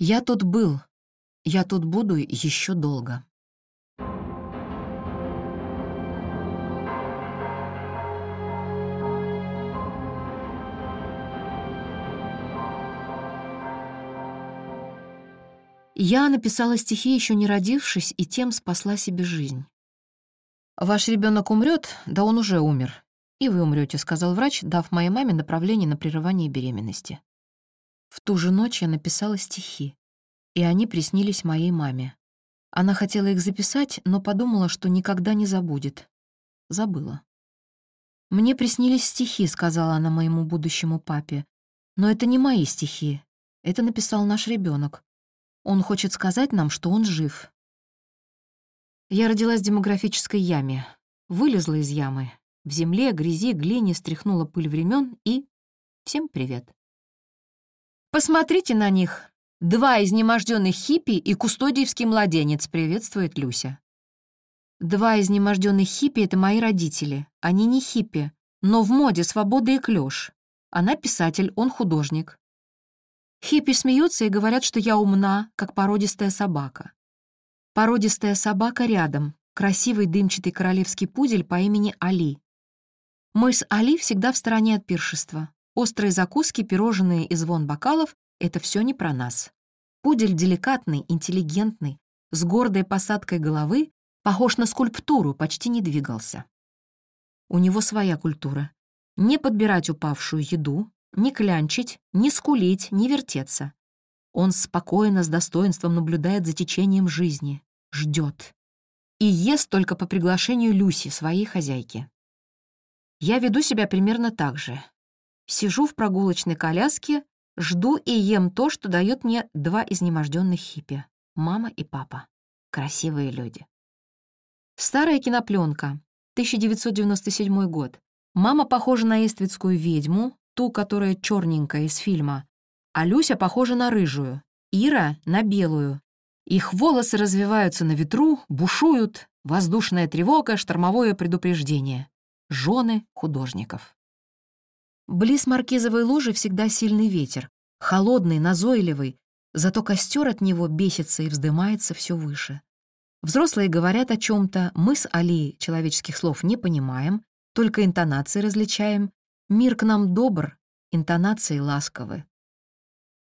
Я тут был. Я тут буду еще долго. Я написала стихи, еще не родившись, и тем спасла себе жизнь. «Ваш ребенок умрет, да он уже умер. И вы умрете, сказал врач, дав моей маме направление на прерывание беременности. В ту же ночь я написала стихи, и они приснились моей маме. Она хотела их записать, но подумала, что никогда не забудет. Забыла. «Мне приснились стихи», — сказала она моему будущему папе. «Но это не мои стихи. Это написал наш ребенок. Он хочет сказать нам, что он жив». Я родилась в демографической яме. Вылезла из ямы. В земле, грязи, глине стряхнула пыль времен и... Всем привет. «Посмотрите на них! Два изнеможденных хиппи и кустодиевский младенец», — приветствует Люся. Два изнеможденных хиппи — это мои родители. Они не хиппи, но в моде свобода и клёш. Она писатель, он художник. Хиппи смеются и говорят, что я умна, как породистая собака. Породистая собака рядом, красивый дымчатый королевский пудель по имени Али. Мы с Али всегда в стороне от пиршества. Острые закуски, пирожные и звон бокалов — это все не про нас. Пудель деликатный, интеллигентный, с гордой посадкой головы, похож на скульптуру, почти не двигался. У него своя культура. Не подбирать упавшую еду, не клянчить, не скулить, не вертеться. Он спокойно, с достоинством наблюдает за течением жизни, ждет. И ест только по приглашению Люси, своей хозяйки. Я веду себя примерно так же. Сижу в прогулочной коляске, жду и ем то, что дает мне два изнеможденных хиппи — мама и папа. Красивые люди. Старая кинопленка, 1997 год. Мама похожа на иствицкую ведьму, ту, которая черненькая из фильма, а Люся похожа на рыжую, Ира — на белую. Их волосы развиваются на ветру, бушуют, воздушная тревога, штормовое предупреждение. Жены художников. Близ маркизовой лужи всегда сильный ветер, холодный, назойливый, зато костер от него бесится и вздымается все выше. Взрослые говорят о чем то мы с Али человеческих слов не понимаем, только интонации различаем. Мир к нам добр, интонации ласковы.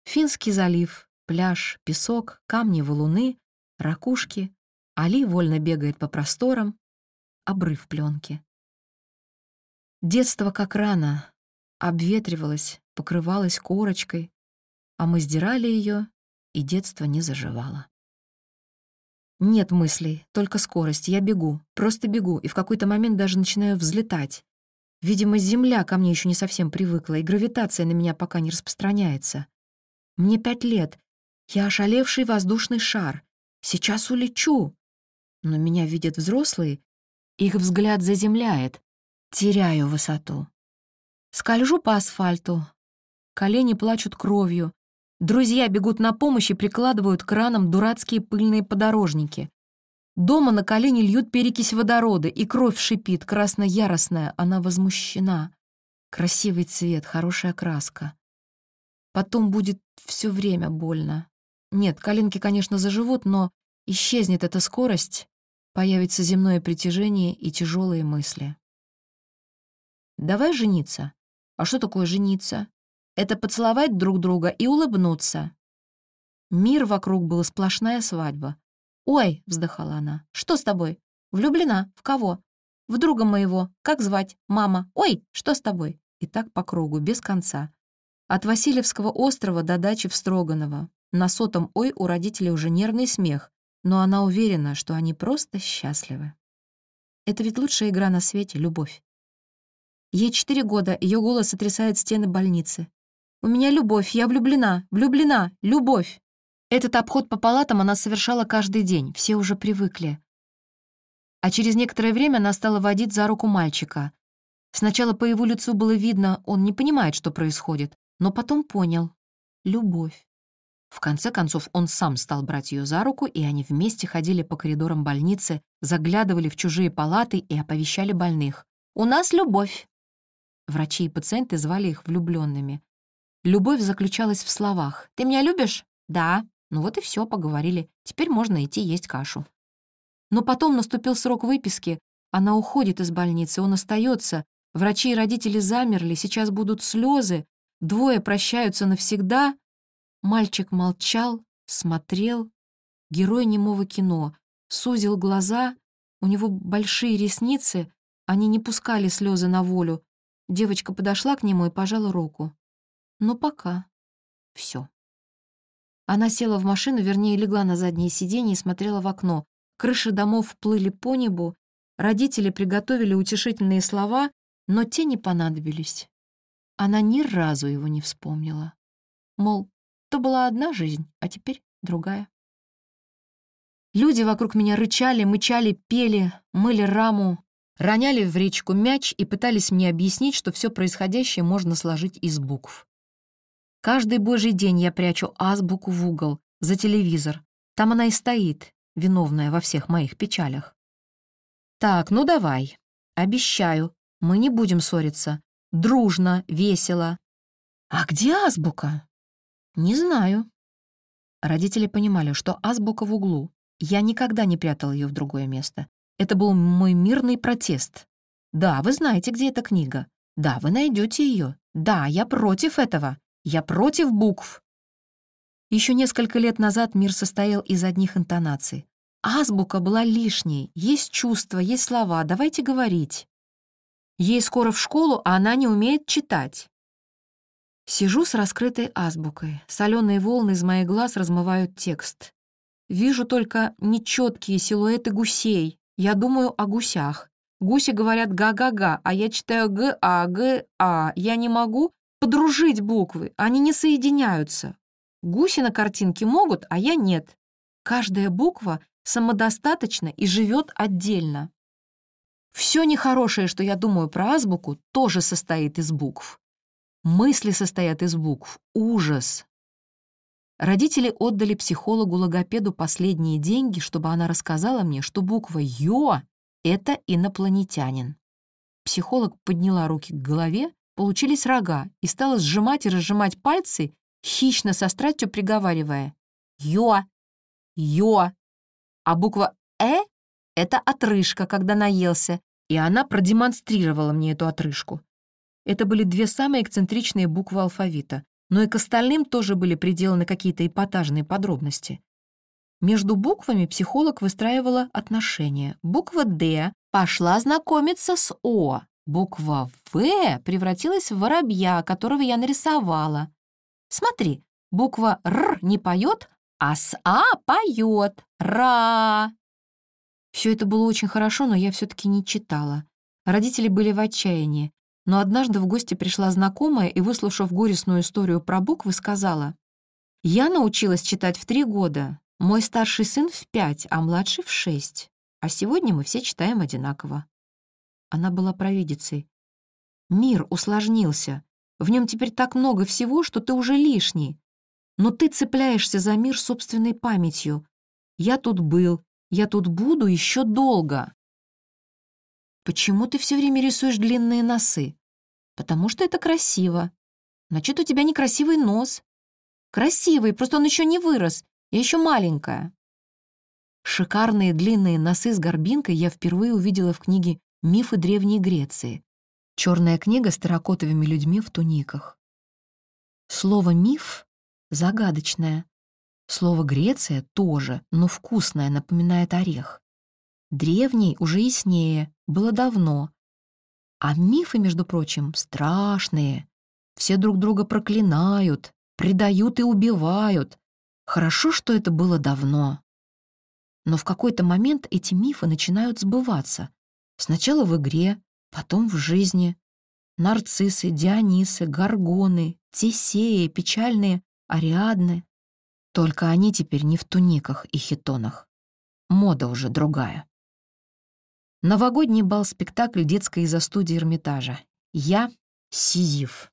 Финский залив, пляж, песок, камни, валуны, ракушки. Али вольно бегает по просторам, обрыв пленки. Детство как рано, обветривалась, покрывалась корочкой, а мы сдирали ее, и детство не заживало. Нет мыслей, только скорость. Я бегу, просто бегу, и в какой-то момент даже начинаю взлетать. Видимо, Земля ко мне еще не совсем привыкла, и гравитация на меня пока не распространяется. Мне пять лет. Я ошалевший воздушный шар. Сейчас улечу. Но меня видят взрослые. Их взгляд заземляет. Теряю высоту. Скольжу по асфальту. Колени плачут кровью. Друзья бегут на помощь и прикладывают к ранам дурацкие пыльные подорожники. Дома на колени льют перекись водорода, и кровь шипит, красно-яростная, она возмущена. Красивый цвет, хорошая краска. Потом будет все время больно. Нет, коленки, конечно, заживут, но исчезнет эта скорость, появится земное притяжение и тяжелые мысли. Давай жениться. А что такое жениться? Это поцеловать друг друга и улыбнуться. Мир вокруг был сплошная свадьба. «Ой», — вздыхала она, — «что с тобой? Влюблена? В кого? В друга моего. Как звать? Мама. Ой, что с тобой?» И так по кругу, без конца. От Васильевского острова до дачи в Строганово. На сотом «Ой» у родителей уже нервный смех, но она уверена, что они просто счастливы. Это ведь лучшая игра на свете — любовь. Ей четыре года, ее голос сотрясает стены больницы. «У меня любовь, я влюблена, влюблена, любовь!» Этот обход по палатам она совершала каждый день, все уже привыкли. А через некоторое время она стала водить за руку мальчика. Сначала по его лицу было видно, он не понимает, что происходит, но потом понял — любовь. В конце концов, он сам стал брать ее за руку, и они вместе ходили по коридорам больницы, заглядывали в чужие палаты и оповещали больных. «У нас любовь!» Врачи и пациенты звали их влюбленными. Любовь заключалась в словах. «Ты меня любишь?» «Да». Ну вот и все, поговорили. Теперь можно идти есть кашу. Но потом наступил срок выписки. Она уходит из больницы, он остается. Врачи и родители замерли, сейчас будут слезы. Двое прощаются навсегда. Мальчик молчал, смотрел. Герой немого кино. Сузил глаза, у него большие ресницы, они не пускали слезы на волю. Девочка подошла к нему и пожала руку. «Ну, пока. Все. Она села в машину, вернее, легла на заднее сиденье и смотрела в окно. Крыши домов плыли по небу, родители приготовили утешительные слова, но те не понадобились. Она ни разу его не вспомнила. Мол, то была одна жизнь, а теперь другая. Люди вокруг меня рычали, мычали, пели, мыли раму, роняли в речку мяч и пытались мне объяснить, что все происходящее можно сложить из букв. Каждый божий день я прячу азбуку в угол, за телевизор. Там она и стоит, виновная во всех моих печалях. Так, ну давай. Обещаю, мы не будем ссориться. Дружно, весело. А где азбука? Не знаю. Родители понимали, что азбука в углу. Я никогда не прятал ее в другое место. Это был мой мирный протест. Да, вы знаете, где эта книга. Да, вы найдете ее. Да, я против этого. Я против букв. Еще несколько лет назад мир состоял из одних интонаций. Азбука была лишней. Есть чувства, есть слова. Давайте говорить. Ей скоро в школу, а она не умеет читать. Сижу с раскрытой азбукой. Соленые волны из моих глаз размывают текст. Вижу только нечеткие силуэты гусей. Я думаю о гусях. Гуси говорят «га-га-га», а я читаю «г-а», «г-а». Я не могу подружить буквы, они не соединяются. Гуси на картинке могут, а я нет. Каждая буква самодостаточна и живет отдельно. Все нехорошее, что я думаю про азбуку, тоже состоит из букв. Мысли состоят из букв. Ужас. Родители отдали психологу-логопеду последние деньги, чтобы она рассказала мне, что буква «Ё» — это инопланетянин. Психолог подняла руки к голове, получились рога, и стала сжимать и разжимать пальцы, хищно со страстью приговаривая «Ё! Ё!» А буква «э» — это отрыжка, когда наелся, и она продемонстрировала мне эту отрыжку. Это были две самые эксцентричные буквы алфавита, но и к остальным тоже были приделаны какие-то эпатажные подробности. Между буквами психолог выстраивала отношения. Буква «Д» пошла знакомиться с «О», Буква «В» превратилась в воробья, которого я нарисовала. Смотри, буква «Р» не поет, а с «А» поет. «Ра». Все это было очень хорошо, но я все-таки не читала. Родители были в отчаянии. Но однажды в гости пришла знакомая и, выслушав горестную историю про буквы, сказала, «Я научилась читать в три года. Мой старший сын в пять, а младший в шесть. А сегодня мы все читаем одинаково». Она была провидицей. Мир усложнился. В нем теперь так много всего, что ты уже лишний. Но ты цепляешься за мир собственной памятью. Я тут был, я тут буду еще долго. Почему ты все время рисуешь длинные носы? Потому что это красиво. Значит, у тебя некрасивый нос. Красивый, просто он еще не вырос. Я еще маленькая. Шикарные длинные носы с горбинкой я впервые увидела в книге Мифы Древней Греции. Черная книга с терракотовыми людьми в туниках. Слово «миф» загадочное. Слово «Греция» тоже, но вкусное, напоминает орех. Древний уже яснее, было давно. А мифы, между прочим, страшные. Все друг друга проклинают, предают и убивают. Хорошо, что это было давно. Но в какой-то момент эти мифы начинают сбываться — Сначала в игре, потом в жизни. Нарциссы, Дионисы, Горгоны, Тесеи, печальные Ариадны. Только они теперь не в туниках и хитонах. Мода уже другая. Новогодний бал-спектакль детской из-за студии Эрмитажа. Я — Сизиф.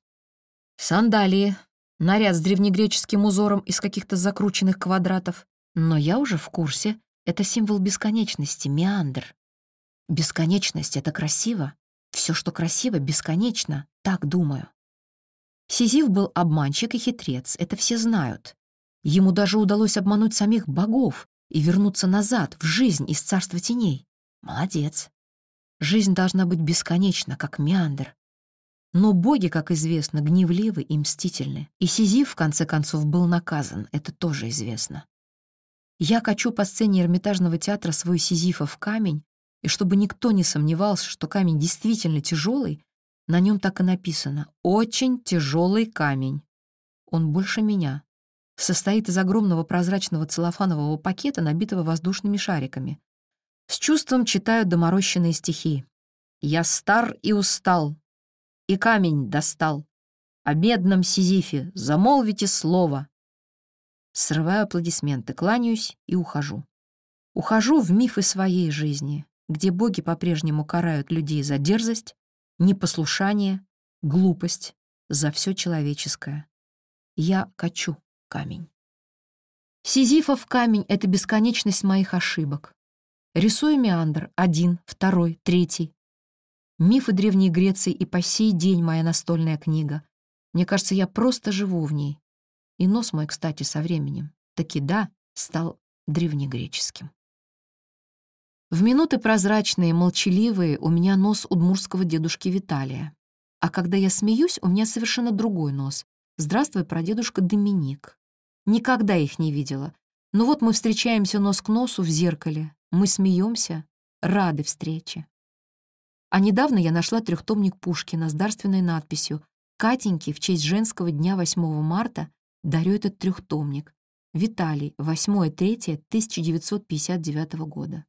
Сандалии, наряд с древнегреческим узором из каких-то закрученных квадратов. Но я уже в курсе. Это символ бесконечности, меандр. Бесконечность — это красиво. Все, что красиво, бесконечно, так думаю. Сизиф был обманщик и хитрец, это все знают. Ему даже удалось обмануть самих богов и вернуться назад, в жизнь из царства теней. Молодец. Жизнь должна быть бесконечна, как Меандр. Но боги, как известно, гневливы и мстительны. И Сизиф, в конце концов, был наказан, это тоже известно. Я качу по сцене Эрмитажного театра свой Сизифа в камень, и чтобы никто не сомневался, что камень действительно тяжелый, на нем так и написано «Очень тяжелый камень». Он больше меня. Состоит из огромного прозрачного целлофанового пакета, набитого воздушными шариками. С чувством читаю доморощенные стихи. «Я стар и устал, и камень достал. О бедном Сизифе замолвите слово». Срываю аплодисменты, кланяюсь и ухожу. Ухожу в мифы своей жизни, где боги по-прежнему карают людей за дерзость, непослушание, глупость, за все человеческое. Я качу камень. Сизифов камень — это бесконечность моих ошибок. Рисую меандр — один, второй, третий. Мифы Древней Греции и по сей день моя настольная книга. Мне кажется, я просто живу в ней. И нос мой, кстати, со временем, таки да, стал древнегреческим. В минуты прозрачные, молчаливые у меня нос удмурского дедушки Виталия. А когда я смеюсь, у меня совершенно другой нос. Здравствуй, прадедушка Доминик. Никогда их не видела. Но вот мы встречаемся нос к носу в зеркале. Мы смеемся, рады встрече. А недавно я нашла трехтомник Пушкина с дарственной надписью «Катеньке в честь женского дня 8 марта дарю этот трехтомник. Виталий, 8-3-1959 года».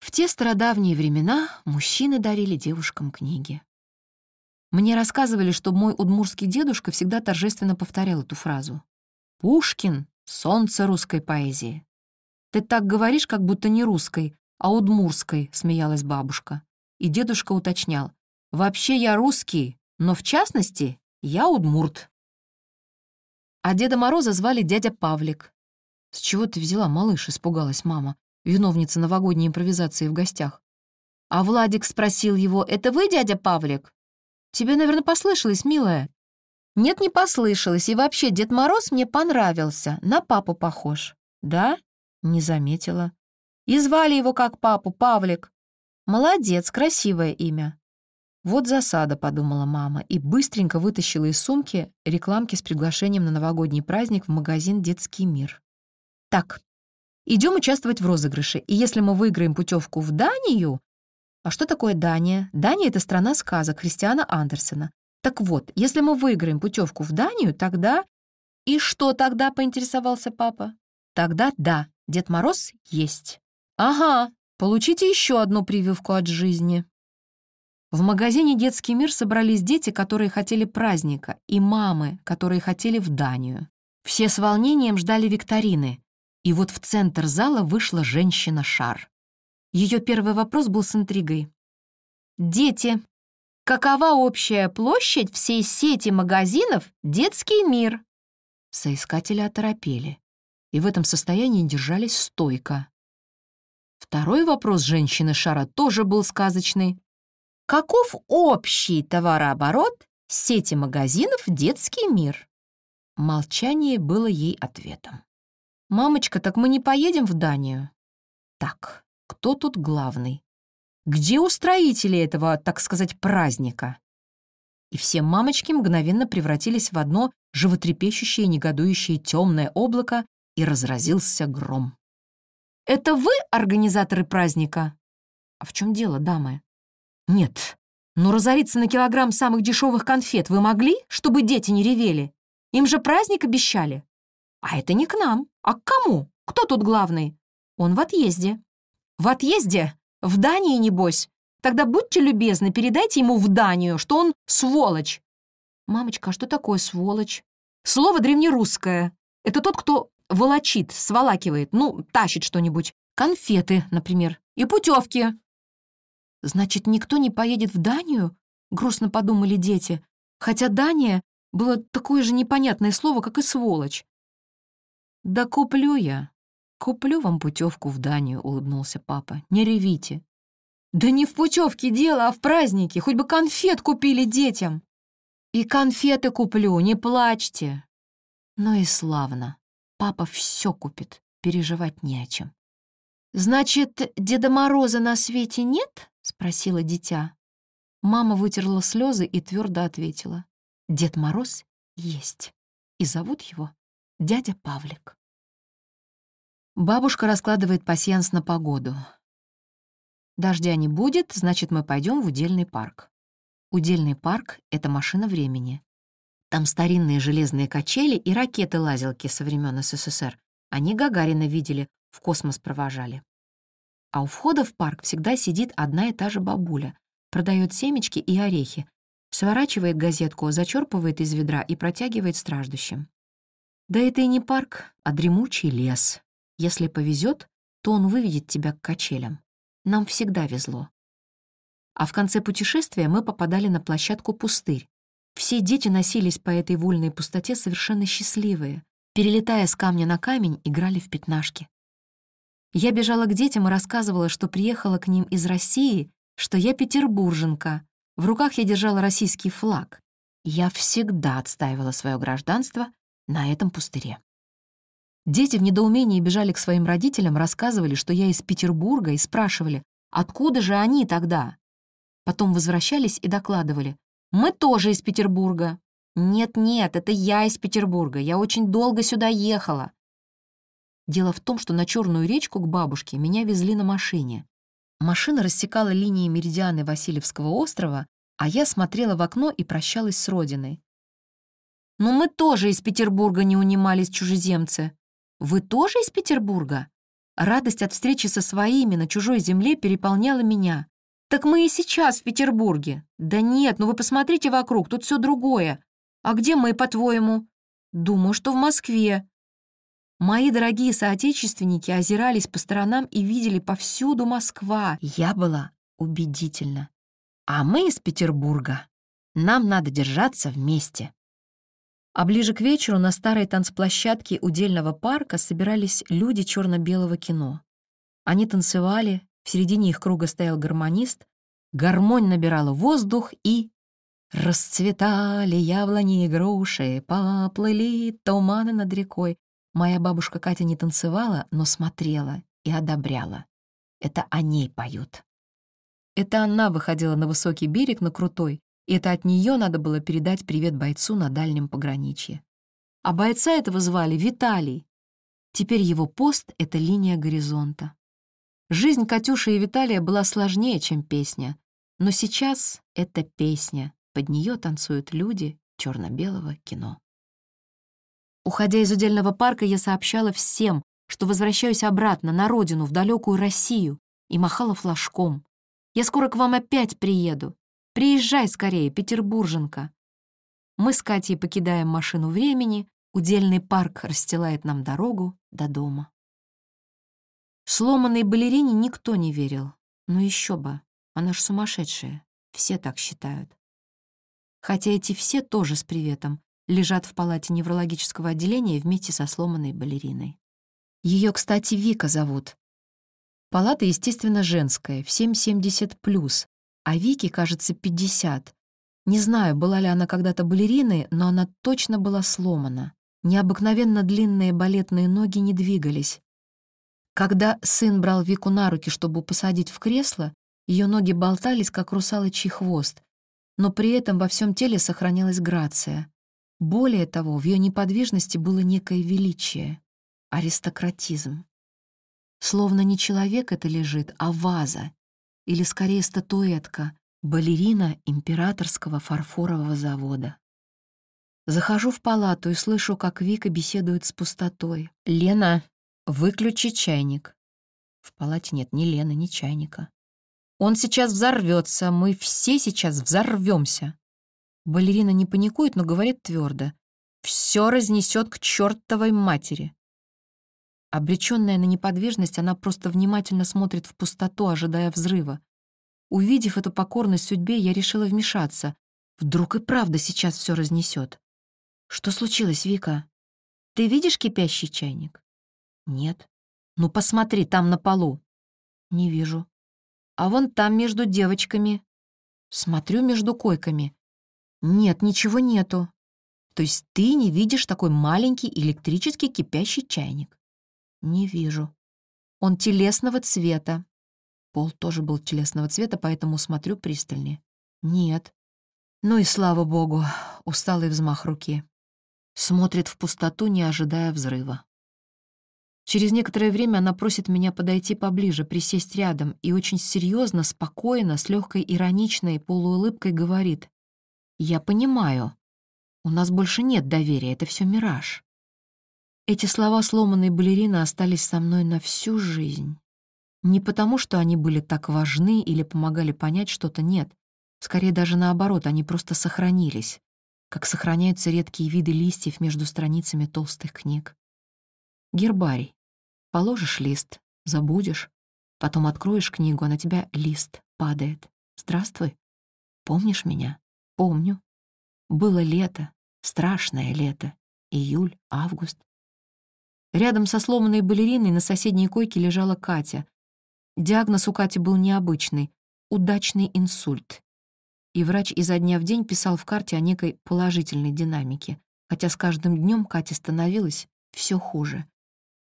В те стародавние времена мужчины дарили девушкам книги. Мне рассказывали, что мой удмурский дедушка всегда торжественно повторял эту фразу. «Пушкин — солнце русской поэзии». «Ты так говоришь, как будто не русской, а удмурской», — смеялась бабушка. И дедушка уточнял. «Вообще я русский, но в частности я удмурт». А Деда Мороза звали дядя Павлик. «С чего ты взяла, малыш?» — испугалась мама виновница новогодней импровизации в гостях. А Владик спросил его, «Это вы, дядя Павлик?» «Тебе, наверное, послышалось, милая». «Нет, не послышалось, и вообще Дед Мороз мне понравился, на папу похож». «Да?» — не заметила. «И звали его как папу, Павлик». «Молодец, красивое имя». «Вот засада», — подумала мама, и быстренько вытащила из сумки рекламки с приглашением на новогодний праздник в магазин «Детский мир». «Так, Идем участвовать в розыгрыше, и если мы выиграем путевку в Данию... А что такое Дания? Дания — это страна сказок Христиана Андерсена. Так вот, если мы выиграем путевку в Данию, тогда... И что тогда, поинтересовался папа? Тогда да, Дед Мороз есть. Ага, получите еще одну прививку от жизни. В магазине «Детский мир» собрались дети, которые хотели праздника, и мамы, которые хотели в Данию. Все с волнением ждали викторины, и вот в центр зала вышла женщина-шар. Ее первый вопрос был с интригой. «Дети, какова общая площадь всей сети магазинов «Детский мир»?» Соискатели оторопели и в этом состоянии держались стойко. Второй вопрос женщины-шара тоже был сказочный. Каков общий товарооборот сети магазинов «Детский мир»? Молчание было ей ответом. «Мамочка, так мы не поедем в Данию?» «Так, кто тут главный? Где устроители этого, так сказать, праздника?» И все мамочки мгновенно превратились в одно животрепещущее, негодующее темное облако, и разразился гром. «Это вы организаторы праздника?» «А в чем дело, дамы?» «Нет, но разориться на килограмм самых дешевых конфет вы могли, чтобы дети не ревели? Им же праздник обещали!» «А это не к нам, а к кому? Кто тут главный?» «Он в отъезде». «В отъезде? В Дании, небось? Тогда будьте любезны, передайте ему в Данию, что он сволочь». «Мамочка, а что такое сволочь?» «Слово древнерусское. Это тот, кто волочит, сволакивает, ну, тащит что-нибудь. Конфеты, например, и путевки». «Значит, никто не поедет в Данию?» — грустно подумали дети. Хотя Дания было такое же непонятное слово, как и сволочь. «Да куплю я. Куплю вам путевку в Данию», — улыбнулся папа. «Не ревите». «Да не в путевке дело, а в празднике. Хоть бы конфет купили детям». «И конфеты куплю, не плачьте». «Ну и славно. Папа все купит, переживать не о чем. «Значит, Деда Мороза на свете нет?» — спросила дитя. Мама вытерла слезы и твердо ответила. «Дед Мороз есть, и зовут его дядя Павлик». Бабушка раскладывает пасьянс на погоду. Дождя не будет, значит, мы пойдем в удельный парк. Удельный парк — это машина времени. Там старинные железные качели и ракеты-лазилки со времен СССР. Они Гагарина видели, в космос провожали. А у входа в парк всегда сидит одна и та же бабуля, продает семечки и орехи, сворачивает газетку, зачерпывает из ведра и протягивает страждущим. Да это и не парк, а дремучий лес. Если повезет, то он выведет тебя к качелям. Нам всегда везло. А в конце путешествия мы попадали на площадку «Пустырь». Все дети носились по этой вольной пустоте совершенно счастливые. Перелетая с камня на камень, играли в пятнашки. Я бежала к детям и рассказывала, что приехала к ним из России, что я петербурженка. В руках я держала российский флаг. Я всегда отстаивала свое гражданство на этом пустыре. Дети в недоумении бежали к своим родителям, рассказывали, что я из Петербурга, и спрашивали, откуда же они тогда? Потом возвращались и докладывали, мы тоже из Петербурга. Нет-нет, это я из Петербурга, я очень долго сюда ехала. Дело в том, что на Черную речку к бабушке меня везли на машине. Машина рассекала линии меридианы Васильевского острова, а я смотрела в окно и прощалась с родиной. «Но мы тоже из Петербурга не унимались чужеземцы», вы тоже из Петербурга?» Радость от встречи со своими на чужой земле переполняла меня. «Так мы и сейчас в Петербурге». «Да нет, ну вы посмотрите вокруг, тут все другое. А где мы, по-твоему?» «Думаю, что в Москве». Мои дорогие соотечественники озирались по сторонам и видели повсюду Москва. Я была убедительна. А мы из Петербурга. Нам надо держаться вместе. А ближе к вечеру на старой танцплощадке удельного парка собирались люди черно-белого кино. Они танцевали, в середине их круга стоял гармонист, гармонь набирала воздух и... Расцветали яблони и груши, поплыли туманы над рекой. Моя бабушка Катя не танцевала, но смотрела и одобряла. Это о ней поют. Это она выходила на высокий берег на крутой, это от нее надо было передать привет бойцу на дальнем пограничье. А бойца этого звали Виталий. Теперь его пост — это линия горизонта. Жизнь Катюши и Виталия была сложнее, чем песня, но сейчас это песня, под нее танцуют люди черно-белого кино. Уходя из удельного парка, я сообщала всем, что возвращаюсь обратно, на родину, в далекую Россию, и махала флажком. «Я скоро к вам опять приеду. Приезжай скорее, петербурженка. Мы с Катей покидаем машину времени, удельный парк расстилает нам дорогу до дома. Сломанной балерине никто не верил. Но еще бы, она ж сумасшедшая, все так считают. Хотя эти все тоже с приветом лежат в палате неврологического отделения вместе со сломанной балериной. Ее, кстати, Вика зовут. Палата, естественно, женская, в 7,70+, а Вике, кажется, 50. Не знаю, была ли она когда-то балериной, но она точно была сломана. Необыкновенно длинные балетные ноги не двигались. Когда сын брал Вику на руки, чтобы посадить в кресло, ее ноги болтались, как русалочий хвост, но при этом во всем теле сохранялась грация. Более того, в ее неподвижности было некое величие, аристократизм. Словно не человек это лежит, а ваза, или скорее статуэтка, балерина императорского фарфорового завода. Захожу в палату и слышу, как Вика беседует с пустотой. «Лена, выключи чайник». В палате нет ни Лены, ни чайника. «Он сейчас взорвется, мы все сейчас взорвемся». Балерина не паникует, но говорит твердо. «Все разнесет к чертовой матери». Обреченная на неподвижность, она просто внимательно смотрит в пустоту, ожидая взрыва. Увидев эту покорность судьбе, я решила вмешаться. Вдруг и правда сейчас все разнесет. Что случилось, Вика? Ты видишь кипящий чайник? Нет. Ну посмотри, там на полу. Не вижу. А вон там между девочками. Смотрю между койками. Нет, ничего нету. То есть ты не видишь такой маленький электрический кипящий чайник? Не вижу. Он телесного цвета. Пол тоже был телесного цвета, поэтому смотрю пристальнее. Нет. Ну и слава богу, усталый взмах руки. Смотрит в пустоту, не ожидая взрыва. Через некоторое время она просит меня подойти поближе, присесть рядом, и очень серьезно, спокойно, с легкой ироничной полуулыбкой говорит. «Я понимаю. У нас больше нет доверия, это все мираж». Эти слова сломанной балерины остались со мной на всю жизнь. Не потому, что они были так важны или помогали понять что-то, нет. Скорее даже наоборот, они просто сохранились, как сохраняются редкие виды листьев между страницами толстых книг. Гербарий. Положишь лист, забудешь. Потом откроешь книгу, а на тебя лист падает. Здравствуй. Помнишь меня? Помню. Было лето, страшное лето. Июль, август. Рядом со сломанной балериной на соседней койке лежала Катя. Диагноз у Кати был необычный — удачный инсульт. И врач изо дня в день писал в карте о некой положительной динамике, хотя с каждым днем Кате становилось все хуже.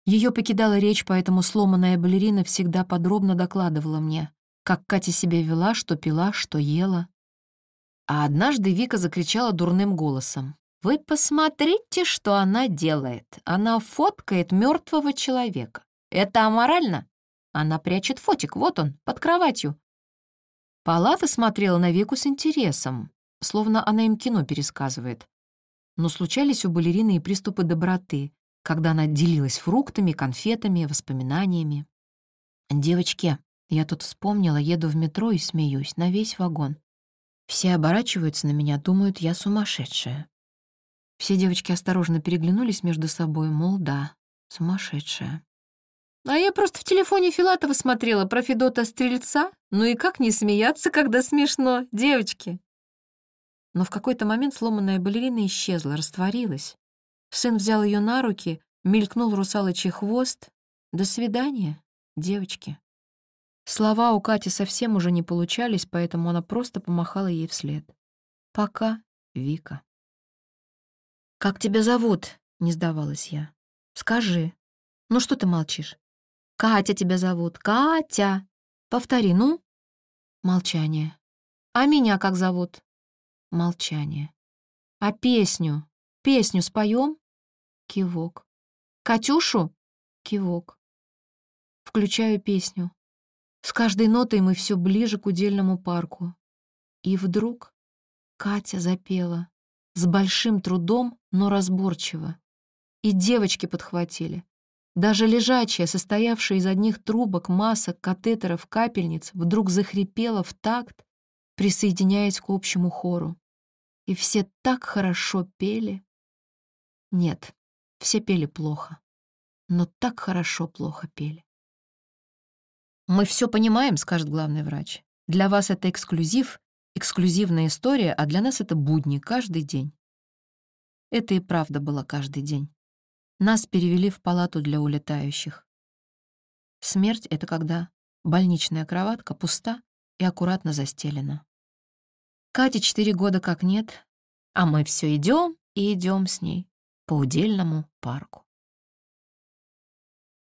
Ее покидала речь, поэтому сломанная балерина всегда подробно докладывала мне, как Катя себя вела, что пила, что ела. А однажды Вика закричала дурным голосом. «Вы посмотрите, что она делает. Она фоткает мертвого человека. Это аморально? Она прячет фотик, вот он, под кроватью». Палата смотрела на Вику с интересом, словно она им кино пересказывает. Но случались у балерины и приступы доброты, когда она делилась фруктами, конфетами, воспоминаниями. «Девочки, я тут вспомнила, еду в метро и смеюсь на весь вагон. Все оборачиваются на меня, думают, я сумасшедшая. Все девочки осторожно переглянулись между собой, мол, да, сумасшедшая. А я просто в телефоне Филатова смотрела про Федота Стрельца. Ну и как не смеяться, когда смешно, девочки? Но в какой-то момент сломанная балерина исчезла, растворилась. Сын взял ее на руки, мелькнул русалочий хвост. «До свидания, девочки». Слова у Кати совсем уже не получались, поэтому она просто помахала ей вслед. «Пока, Вика». «Как тебя зовут?» — не сдавалась я. «Скажи. Ну что ты молчишь?» «Катя тебя зовут. Катя!» «Повтори, ну?» Молчание. «А меня как зовут?» Молчание. «А песню? Песню споем? Кивок. «Катюшу?» Кивок. Включаю песню. С каждой нотой мы все ближе к удельному парку. И вдруг Катя запела. С большим трудом, но разборчиво. И девочки подхватили. Даже лежачая, состоявшая из одних трубок, масок, катетеров, капельниц, вдруг захрипела в такт, присоединяясь к общему хору. И все так хорошо пели. Нет, все пели плохо, но так хорошо плохо пели. «Мы все понимаем», — скажет главный врач. «Для вас это эксклюзив, эксклюзивная история, а для нас это будни каждый день». Это и правда было каждый день. Нас перевели в палату для улетающих. Смерть — это когда больничная кроватка пуста и аккуратно застелена. Кате четыре года как нет, а мы все идем и идем с ней по удельному парку.